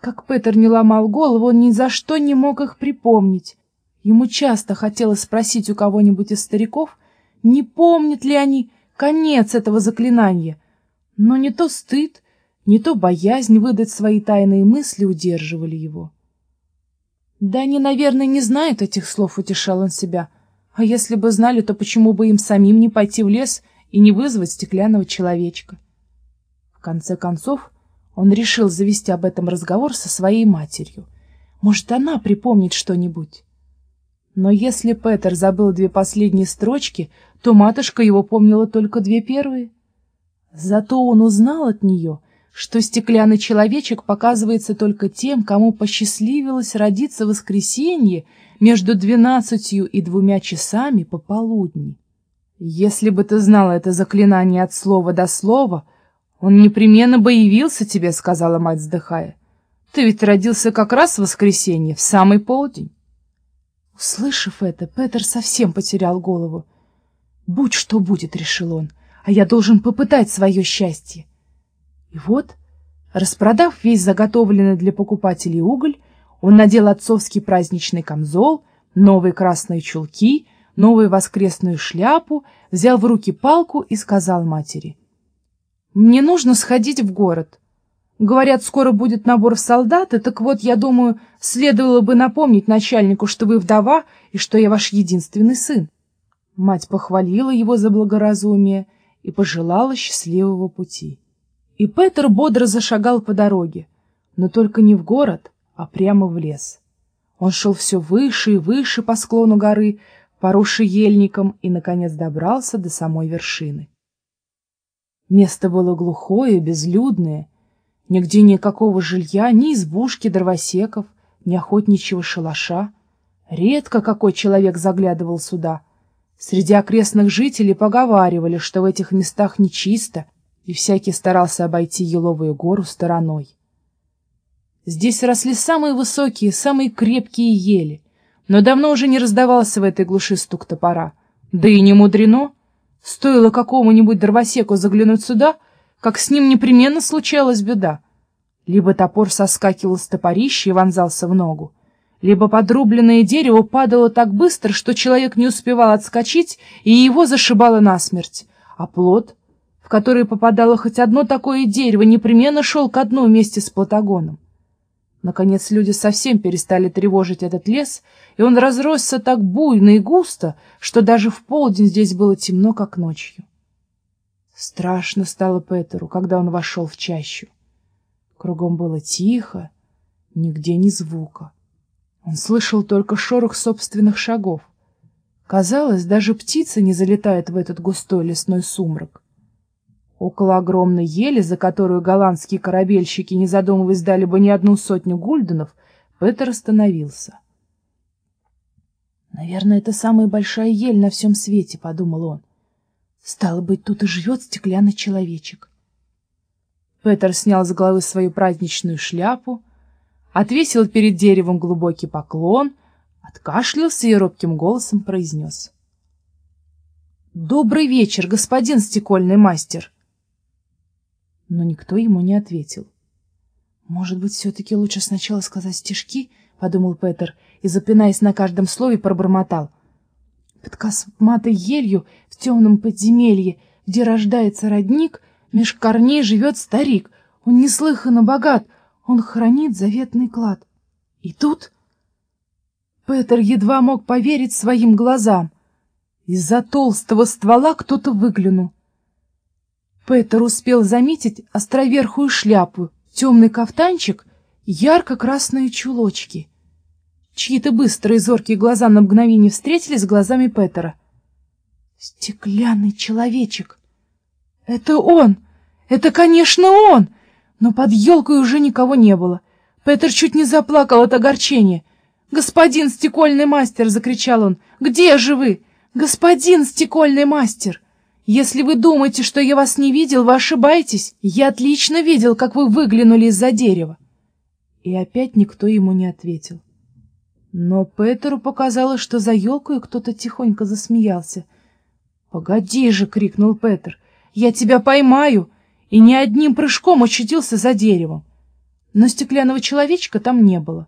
Как Петер не ломал голову, он ни за что не мог их припомнить. Ему часто хотелось спросить у кого-нибудь из стариков, не помнят ли они конец этого заклинания. Но не то стыд, не то боязнь выдать свои тайные мысли удерживали его. «Да они, наверное, не знают этих слов», — утешал он себя. «А если бы знали, то почему бы им самим не пойти в лес и не вызвать стеклянного человечка?» В конце концов, он решил завести об этом разговор со своей матерью. Может, она припомнит что-нибудь. Но если Петер забыл две последние строчки, то матушка его помнила только две первые. Зато он узнал от нее, что стеклянный человечек показывается только тем, кому посчастливилось родиться в воскресенье между двенадцатью и двумя часами пополудни. Если бы ты знала это заклинание от слова до слова, он непременно бы явился тебе, — сказала мать, вздыхая. Ты ведь родился как раз в воскресенье, в самый полдень. Услышав это, Петер совсем потерял голову. «Будь что будет», — решил он, — «а я должен попытать свое счастье». И вот, распродав весь заготовленный для покупателей уголь, он надел отцовский праздничный камзол, новые красные чулки, новую воскресную шляпу, взял в руки палку и сказал матери, «Мне нужно сходить в город». Говорят, скоро будет набор в солдаты, так вот, я думаю, следовало бы напомнить начальнику, что вы вдова и что я ваш единственный сын. Мать похвалила его за благоразумие и пожелала счастливого пути. И Петер бодро зашагал по дороге, но только не в город, а прямо в лес. Он шел все выше и выше по склону горы, поросший ельником, и, наконец, добрался до самой вершины. Место было глухое, безлюдное, Нигде никакого жилья, ни избушки дровосеков, ни охотничьего шалаша. Редко какой человек заглядывал сюда. Среди окрестных жителей поговаривали, что в этих местах нечисто, и всякий старался обойти еловую гору стороной. Здесь росли самые высокие, самые крепкие ели, но давно уже не раздавался в этой глуши стук топора. Да и не мудрено. Стоило какому-нибудь дровосеку заглянуть сюда — как с ним непременно случалась беда. Либо топор соскакивал с топорища и вонзался в ногу, либо подрубленное дерево падало так быстро, что человек не успевал отскочить, и его зашибало насмерть, а плод, в который попадало хоть одно такое дерево, непременно шел ко дну вместе с платагоном. Наконец люди совсем перестали тревожить этот лес, и он разросся так буйно и густо, что даже в полдень здесь было темно, как ночью. Страшно стало Петеру, когда он вошел в чащу. Кругом было тихо, нигде ни звука. Он слышал только шорох собственных шагов. Казалось, даже птица не залетает в этот густой лесной сумрак. Около огромной ели, за которую голландские корабельщики, не задумываясь, дали бы не одну сотню гульденов, Петер остановился. «Наверное, это самая большая ель на всем свете», — подумал он. Стало быть, тут и живет стеклянный человечек. Петер снял с головы свою праздничную шляпу, отвесил перед деревом глубокий поклон, откашлялся и робким голосом произнес. «Добрый вечер, господин стекольный мастер!» Но никто ему не ответил. «Может быть, все-таки лучше сначала сказать стишки?» — подумал Петер и, запинаясь на каждом слове, пробормотал — под косматой елью в темном подземелье, где рождается родник, меж корней живет старик. Он неслыханно богат, он хранит заветный клад. И тут Петер едва мог поверить своим глазам. Из-за толстого ствола кто-то выглянул. Петер успел заметить островерхую шляпу, темный кафтанчик, ярко-красные чулочки — Чьи-то быстрые зоркие глаза на мгновение встретились с глазами Петера. «Стеклянный человечек! Это он! Это, конечно, он!» Но под елкой уже никого не было. Петер чуть не заплакал от огорчения. «Господин стекольный мастер!» — закричал он. «Где же вы? Господин стекольный мастер!» «Если вы думаете, что я вас не видел, вы ошибаетесь. Я отлично видел, как вы выглянули из-за дерева». И опять никто ему не ответил. Но Петеру показалось, что за елкой кто-то тихонько засмеялся. «Погоди же!» — крикнул Петер. «Я тебя поймаю!» И не одним прыжком очутился за деревом. но стеклянного человечка там не было.